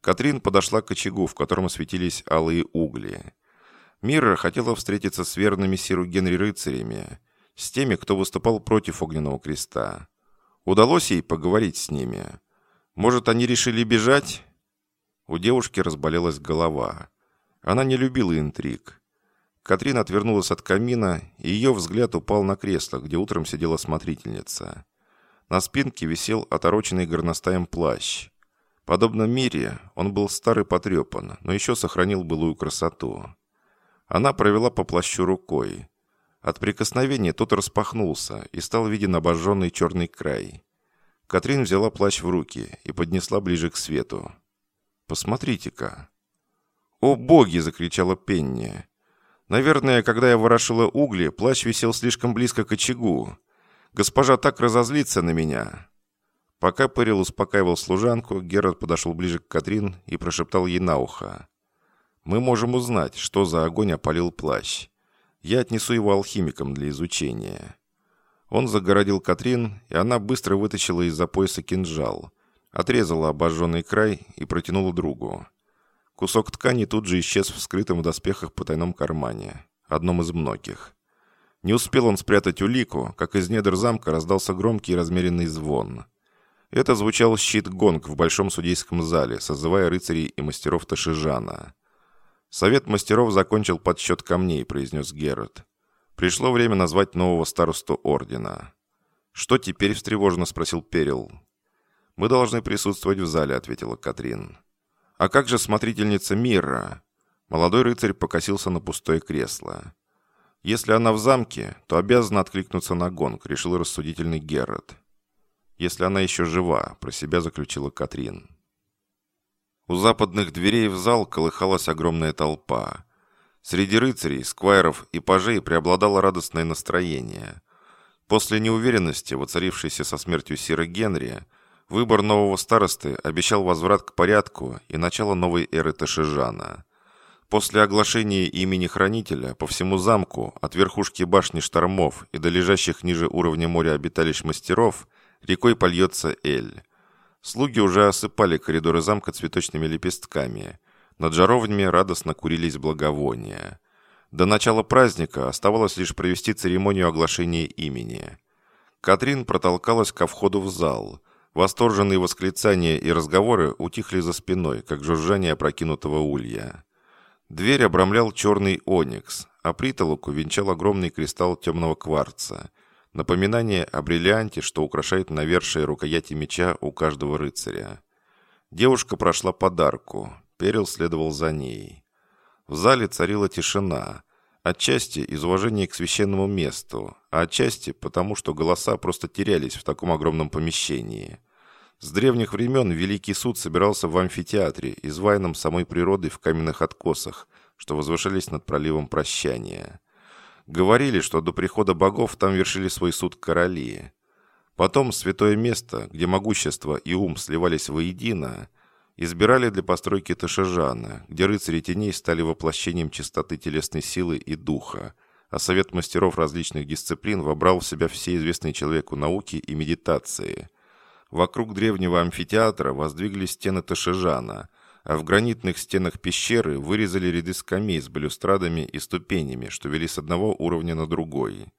Катрин подошла к очагу, в котором светились алые угли. Мира хотела встретиться с верными Сиру Генри рыцарями, с теми, кто выступал против Огненного Креста. Удалось ей поговорить с ними. Может, они решили бежать? У девушки разболелась голова. Она не любила интриг. Катрин отвернулась от камина, и ее взгляд упал на кресло, где утром сидела смотрительница. На спинке висел отороченный горностаем плащ. Подобно Мире, он был старый потрепан, но еще сохранил былую красоту. Она провела по плащу рукой. От прикосновения тот распахнулся, и стал виден обожженный черный край. Катрин взяла плащ в руки и поднесла ближе к свету. «Посмотрите-ка!» «О боги!» — закричала Пенни. Наверное, когда я ворошила угли, плащ висел слишком близко к очагу. Госпожа так разозлится на меня. Пока Пэрил успокаивал служанку, Герард подошел ближе к Катрин и прошептал ей на ухо. «Мы можем узнать, что за огонь опалил плащ. Я отнесу его алхимикам для изучения». Он загородил Катрин, и она быстро вытащила из-за пояса кинжал, отрезала обожженный край и протянула другу. Кусок ткани тут же исчез в скрытом в доспехах потайном кармане, одном из многих. Не успел он спрятать улику, как из недр замка раздался громкий и размеренный звон. Это звучал щит-гонг в большом судейском зале, созывая рыцарей и мастеров Ташижана. «Совет мастеров закончил подсчет камней», — произнес Герат. «Пришло время назвать нового старосту ордена». «Что теперь?» — встревоженно спросил Перил. «Мы должны присутствовать в зале», — ответила Катрин. «А как же смотрительница Мира?» Молодой рыцарь покосился на пустое кресло. «Если она в замке, то обязана откликнуться на гонг», — решил рассудительный Геррет. «Если она еще жива», — про себя заключила Катрин. У западных дверей в зал колыхалась огромная толпа. Среди рыцарей, сквайров и пажей преобладало радостное настроение. После неуверенности, воцарившейся со смертью Сира Генри, Выбор нового старосты обещал возврат к порядку и начало новой эры Ташижана. После оглашения имени хранителя по всему замку, от верхушки башни штормов и до лежащих ниже уровня моря обиталищ мастеров, рекой польется Эль. Слуги уже осыпали коридоры замка цветочными лепестками. Над жаровнями радостно курились благовония. До начала праздника оставалось лишь провести церемонию оглашения имени. Катрин протолкалась ко входу в зал – Восторженные восклицания и разговоры утихли за спиной, как жужжание опрокинутого улья. Дверь обрамлял черный оникс, а притолоку венчал огромный кристалл темного кварца. Напоминание о бриллианте, что украшает навершие рукояти меча у каждого рыцаря. Девушка прошла подарку, Перил следовал за ней. В зале царила тишина, отчасти из уважения к священному месту, а отчасти потому, что голоса просто терялись в таком огромном помещении. С древних времен Великий суд собирался в амфитеатре, изваянном самой природой в каменных откосах, что возвышались над проливом прощания. Говорили, что до прихода богов там вершили свой суд короли. Потом святое место, где могущество и ум сливались воедино, избирали для постройки Ташижана, где рыцари теней стали воплощением чистоты телесной силы и духа, а совет мастеров различных дисциплин вобрал в себя все известные человеку науки и медитации – Вокруг древнего амфитеатра воздвигли стены Ташижана, а в гранитных стенах пещеры вырезали ряды скамей с балюстрадами и ступенями, что вели с одного уровня на другой.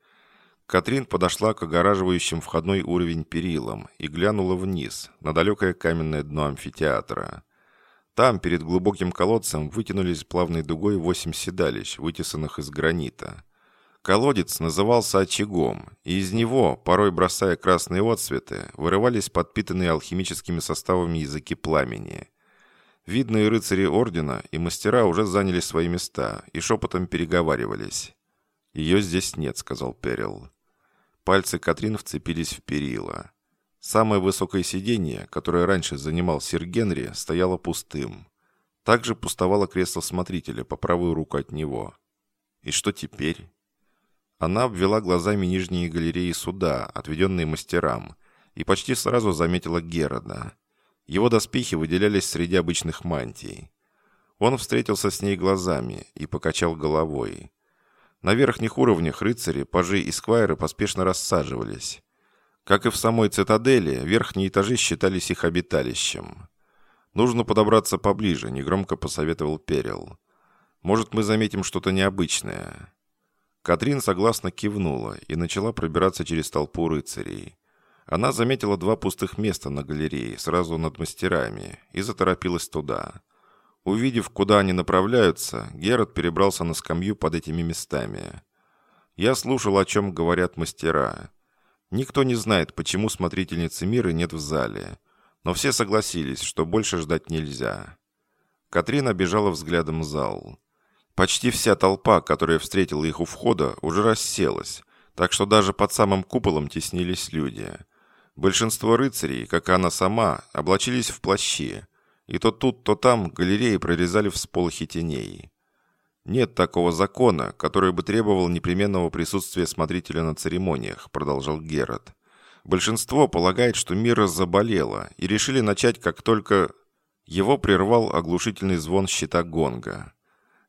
Катрин подошла к огораживающим входной уровень перилам и глянула вниз, на далекое каменное дно амфитеатра. Там, перед глубоким колодцем, вытянулись плавной дугой восемь седалищ, вытесанных из гранита. Колодец назывался очагом, и из него, порой бросая красные отсветы, вырывались подпитанные алхимическими составами языки пламени. Видные рыцари ордена и мастера уже заняли свои места и шепотом переговаривались. «Ее здесь нет», — сказал Перил. Пальцы Катрин вцепились в перила. Самое высокое сиденье, которое раньше занимал сир Генри, стояло пустым. Также пустовало кресло смотрителя по правую руку от него. И что теперь? Она обвела глазами нижние галереи суда, отведенные мастерам, и почти сразу заметила Герода. Его доспехи выделялись среди обычных мантий. Он встретился с ней глазами и покачал головой. На верхних уровнях рыцари, пажи и сквайры поспешно рассаживались. Как и в самой цитадели, верхние этажи считались их обиталищем. «Нужно подобраться поближе», — негромко посоветовал Перил. «Может, мы заметим что-то необычное». Катрин согласно кивнула и начала пробираться через толпу рыцарей. Она заметила два пустых места на галерее, сразу над мастерами, и заторопилась туда. Увидев, куда они направляются, Герат перебрался на скамью под этими местами. Я слушал, о чем говорят мастера. Никто не знает, почему смотрительницы мира нет в зале. Но все согласились, что больше ждать нельзя. Катрина бежала взглядом зал. Почти вся толпа, которая встретила их у входа, уже расселась, так что даже под самым куполом теснились люди. Большинство рыцарей, как и она сама, облачились в плащи, и то тут, то там галереи прорезали всполохи теней. «Нет такого закона, который бы требовал непременного присутствия смотрителя на церемониях», продолжал Герат. «Большинство полагает, что мира заболела, и решили начать, как только...» Его прервал оглушительный звон щита гонга.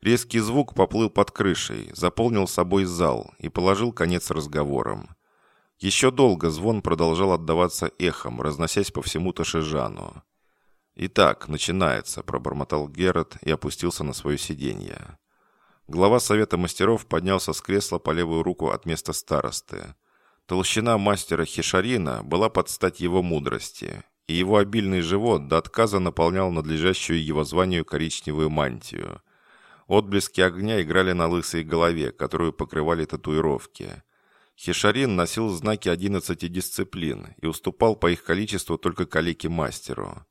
Резкий звук поплыл под крышей, заполнил собой зал и положил конец разговорам. Еще долго звон продолжал отдаваться эхом, разносясь по всему Ташижану. «Итак, начинается», — пробормотал Герат и опустился на свое сиденье. Глава Совета мастеров поднялся с кресла по левую руку от места старосты. Толщина мастера Хишарина была под стать его мудрости, и его обильный живот до отказа наполнял надлежащую его званию коричневую мантию. Отблески огня играли на лысой голове, которую покрывали татуировки. Хишарин носил знаки 11 дисциплин и уступал по их количеству только калеке мастеру.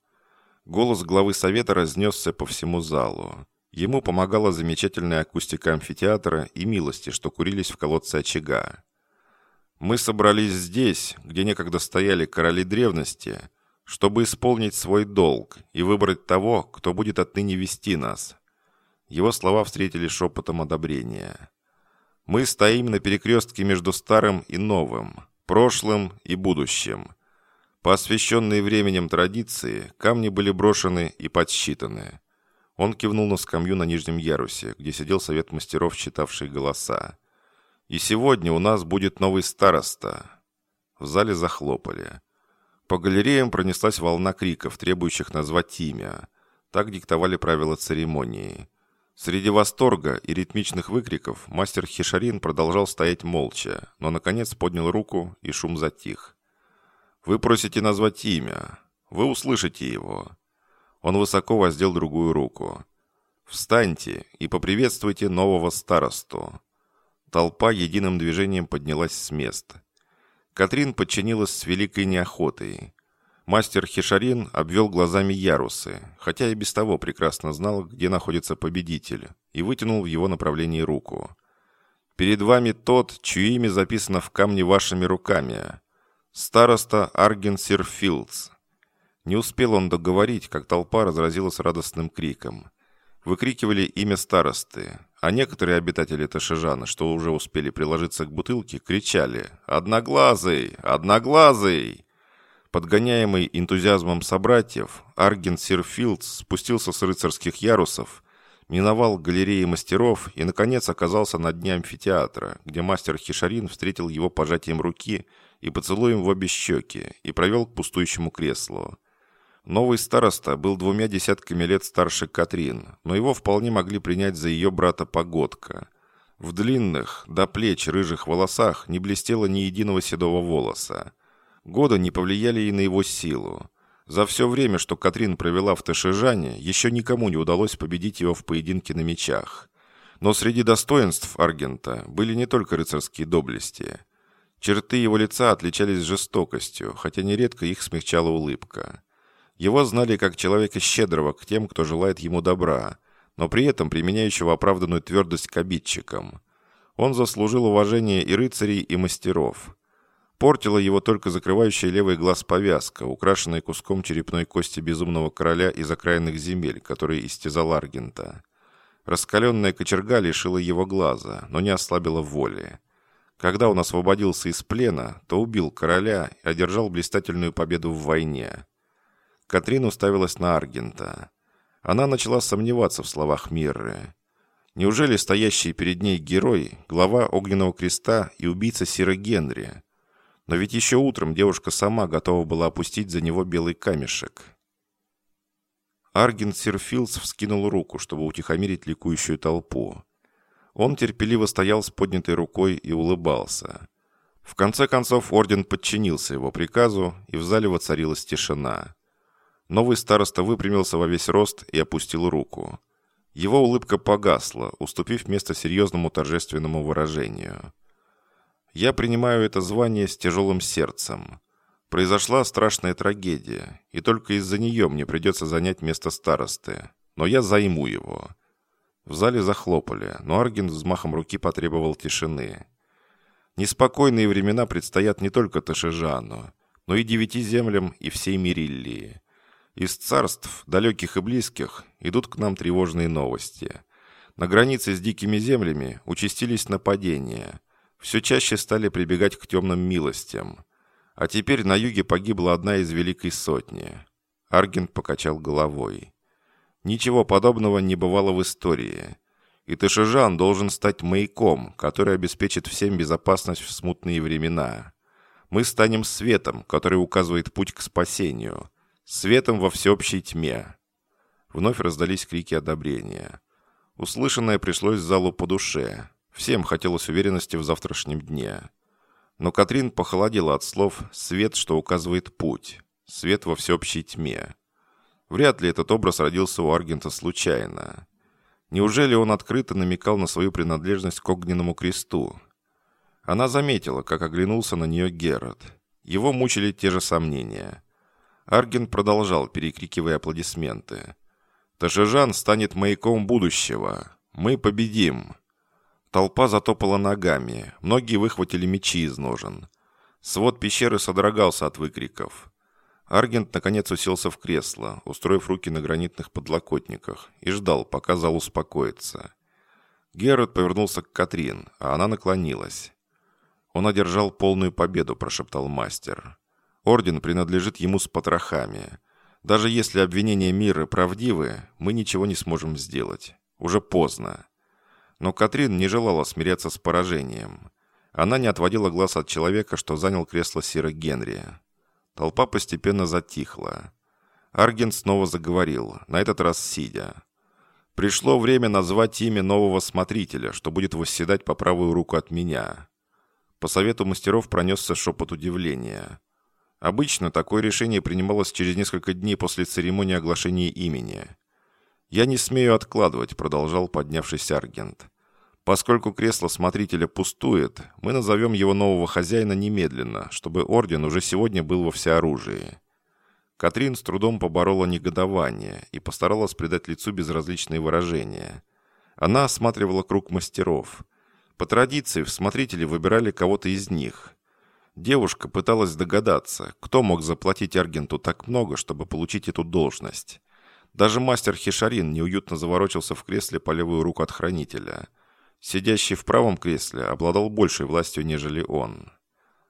Голос главы совета разнесся по всему залу. Ему помогала замечательная акустика амфитеатра и милости, что курились в колодце очага. «Мы собрались здесь, где некогда стояли короли древности, чтобы исполнить свой долг и выбрать того, кто будет отныне вести нас». Его слова встретили шепотом одобрения. «Мы стоим на перекрестке между старым и новым, прошлым и будущим». По освященной временем традиции, камни были брошены и подсчитаны. Он кивнул на скамью на нижнем ярусе, где сидел совет мастеров, считавший голоса. «И сегодня у нас будет новый староста». В зале захлопали. По галереям пронеслась волна криков, требующих назвать имя. Так диктовали правила церемонии. Среди восторга и ритмичных выкриков мастер Хишарин продолжал стоять молча, но, наконец, поднял руку, и шум затих. Вы просите назвать имя. Вы услышите его. Он высоко воздел другую руку. Встаньте и поприветствуйте нового старосту. Толпа единым движением поднялась с места. Катрин подчинилась с великой неохотой. Мастер Хишарин обвел глазами ярусы, хотя и без того прекрасно знал, где находится победитель, и вытянул в его направлении руку. «Перед вами тот, чье имя записано в камне вашими руками. Староста Арген Сирфилдс. Не успел он договорить, как толпа разразилась радостным криком. Выкрикивали имя старосты, а некоторые обитатели Ташижана, что уже успели приложиться к бутылке, кричали «Одноглазый! Одноглазый!». Подгоняемый энтузиазмом собратьев, Арген Сирфилдс спустился с рыцарских ярусов, миновал галереи мастеров и, наконец, оказался на дне амфитеатра, где мастер Хишарин встретил его пожатием руки – и поцелуем в обе щеки, и провел к пустующему креслу. Новый староста был двумя десятками лет старше Катрин, но его вполне могли принять за ее брата Погодка. В длинных, до плеч рыжих волосах не блестело ни единого седого волоса. Годы не повлияли и на его силу. За все время, что Катрин провела в Ташижане, еще никому не удалось победить его в поединке на мечах. Но среди достоинств Аргента были не только рыцарские доблести – Черты его лица отличались жестокостью, хотя нередко их смягчала улыбка. Его знали как человека щедрого к тем, кто желает ему добра, но при этом применяющего оправданную твердость к обидчикам. Он заслужил уважение и рыцарей, и мастеров. Портила его только закрывающая левый глаз повязка, украшенная куском черепной кости безумного короля из окраинных земель, который истязал Аргента. Раскаленная кочерга лишила его глаза, но не ослабила воли. Когда он освободился из плена, то убил короля и одержал блистательную победу в войне. Катрин уставилась на Аргента. Она начала сомневаться в словах Мирры. Неужели стоящий перед ней герой, глава Огненного Креста и убийца Сира Генри? Но ведь еще утром девушка сама готова была опустить за него белый камешек. Арген Сирфилдс вскинул руку, чтобы утихомирить ликующую толпу. Он терпеливо стоял с поднятой рукой и улыбался. В конце концов, орден подчинился его приказу, и в зале воцарилась тишина. Новый староста выпрямился во весь рост и опустил руку. Его улыбка погасла, уступив место серьезному торжественному выражению. «Я принимаю это звание с тяжелым сердцем. Произошла страшная трагедия, и только из-за нее мне придется занять место старосты. Но я займу его». В зале захлопали, но Арген взмахом руки потребовал тишины. Неспокойные времена предстоят не только Ташижану, но и девяти землям и всей Мириллии. Из царств, далеких и близких, идут к нам тревожные новости. На границе с дикими землями участились нападения. Все чаще стали прибегать к темным милостям. А теперь на юге погибла одна из Великой Сотни. Аргент покачал головой. Ничего подобного не бывало в истории. И Ташижан должен стать маяком, который обеспечит всем безопасность в смутные времена. Мы станем светом, который указывает путь к спасению – Светом во всеобщей тьме. Вновь раздались крики одобрения. Услышанное пришлось залу по душе. Всем хотелось уверенности в завтрашнем дне. Но Катрин похолодела от слов «свет, что указывает путь», «свет во всеобщей тьме». Вряд ли этот образ родился у Аргента случайно. Неужели он открыто намекал на свою принадлежность к огненному кресту? Она заметила, как оглянулся на нее Герод. Его мучили те же сомнения. Арген продолжал, перекрикивая аплодисменты. «Ташижан станет маяком будущего. Мы победим!» Толпа затопала ногами, многие выхватили мечи из ножен. Свод пещеры содрогался от выкриков. Аргент наконец уселся в кресло, устроив руки на гранитных подлокотниках, и ждал, пока зал успокоится. Герод повернулся к Катрин, а она наклонилась. «Он одержал полную победу», – прошептал мастер. Орден принадлежит ему с потрохами. Даже если обвинения мира правдивы, мы ничего не сможем сделать. Уже поздно. Но Катрин не желала смиряться с поражением. Она не отводила глаз от человека, что занял кресло Сира Генри. Толпа постепенно затихла. Арген снова заговорил, на этот раз сидя. «Пришло время назвать имя нового смотрителя, что будет восседать по правую руку от меня». По совету мастеров пронесся шепот удивления. Обычно такое решение принималось через несколько дней после церемонии оглашения имени. «Я не смею откладывать», — продолжал поднявшийся Аргент. «Поскольку кресло смотрителя пустует, мы назовем его нового хозяина немедленно, чтобы орден уже сегодня был во всеоружии». Катрин с трудом поборола негодование и постаралась придать лицу безразличные выражения. Она осматривала круг мастеров. По традиции, в смотрители выбирали кого-то из них. Девушка пыталась догадаться, кто мог заплатить Аргенту так много, чтобы получить эту должность. Даже мастер Хишарин неуютно заворочился в кресле по левую руку от хранителя. Сидящий в правом кресле обладал большей властью, нежели он.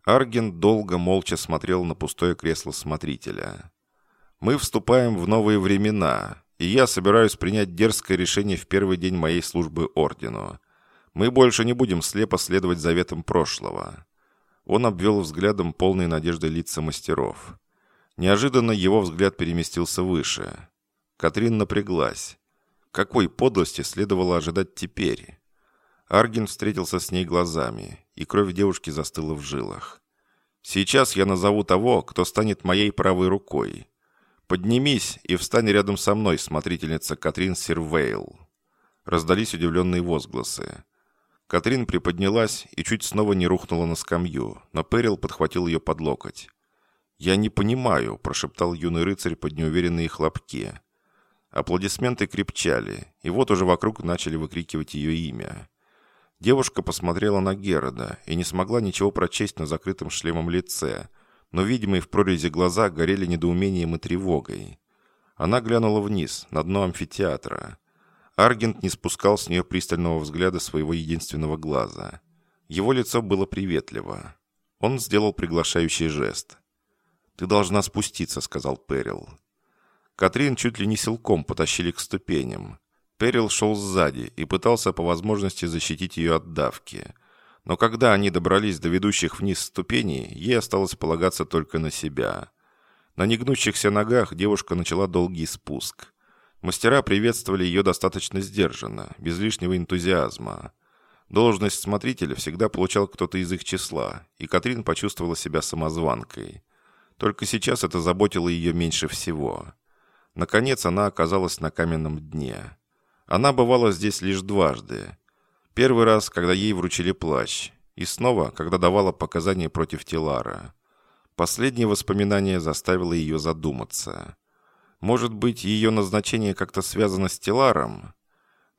Аргент долго молча смотрел на пустое кресло смотрителя. «Мы вступаем в новые времена, и я собираюсь принять дерзкое решение в первый день моей службы Ордену. Мы больше не будем слепо следовать заветам прошлого. Он обвел взглядом полные надежды лица мастеров. Неожиданно его взгляд переместился выше. Катрин напряглась. Какой подлости следовало ожидать теперь? Арген встретился с ней глазами, и кровь девушки застыла в жилах. «Сейчас я назову того, кто станет моей правой рукой. Поднимись и встань рядом со мной, смотрительница Катрин Сирвейл». Раздались удивленные возгласы. Катрин приподнялась и чуть снова не рухнула на скамью, но Перил подхватил ее под локоть. «Я не понимаю», – прошептал юный рыцарь под неуверенные хлопки. Аплодисменты крепчали, и вот уже вокруг начали выкрикивать ее имя. Девушка посмотрела на Герода и не смогла ничего прочесть на закрытом шлемом лице, но видимые в прорези глаза горели недоумением и тревогой. Она глянула вниз, на дно амфитеатра. Аргент не спускал с нее пристального взгляда своего единственного глаза. Его лицо было приветливо. Он сделал приглашающий жест. «Ты должна спуститься», — сказал Перил. Катрин чуть ли не силком потащили к ступеням. Перил шел сзади и пытался по возможности защитить ее от давки. Но когда они добрались до ведущих вниз ступеней, ей осталось полагаться только на себя. На негнущихся ногах девушка начала долгий спуск. Мастера приветствовали ее достаточно сдержанно, без лишнего энтузиазма. Должность смотрителя всегда получал кто-то из их числа, и Катрин почувствовала себя самозванкой. Только сейчас это заботило ее меньше всего. Наконец она оказалась на каменном дне. Она бывала здесь лишь дважды. Первый раз, когда ей вручили плащ, и снова, когда давала показания против Тилара. Последнее воспоминание заставило ее задуматься. Может быть, ее назначение как-то связано с Тиларом?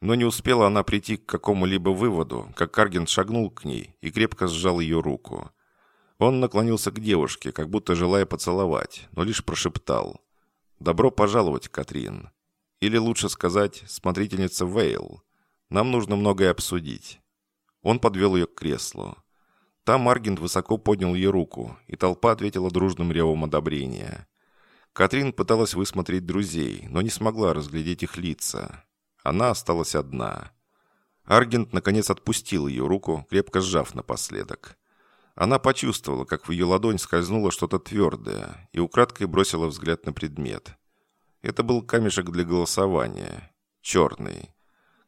Но не успела она прийти к какому-либо выводу, как Карген шагнул к ней и крепко сжал ее руку. Он наклонился к девушке, как будто желая поцеловать, но лишь прошептал. «Добро пожаловать, Катрин». Или лучше сказать, смотрительница Вейл. Нам нужно многое обсудить». Он подвел ее к креслу. Там Маргент высоко поднял ее руку, и толпа ответила дружным ревом одобрения. Катрин пыталась высмотреть друзей, но не смогла разглядеть их лица. Она осталась одна. Аргент наконец отпустил ее руку, крепко сжав напоследок. Она почувствовала, как в ее ладонь скользнуло что-то твердое, и украдкой бросила взгляд на предмет. Это был камешек для голосования. Черный.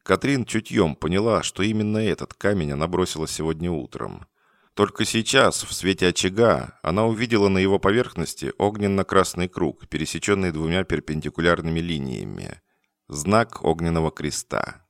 Катрин чутьем поняла, что именно этот камень она бросила сегодня утром. Только сейчас, в свете очага, она увидела на его поверхности огненно-красный круг, пересеченный двумя перпендикулярными линиями. Знак огненного креста.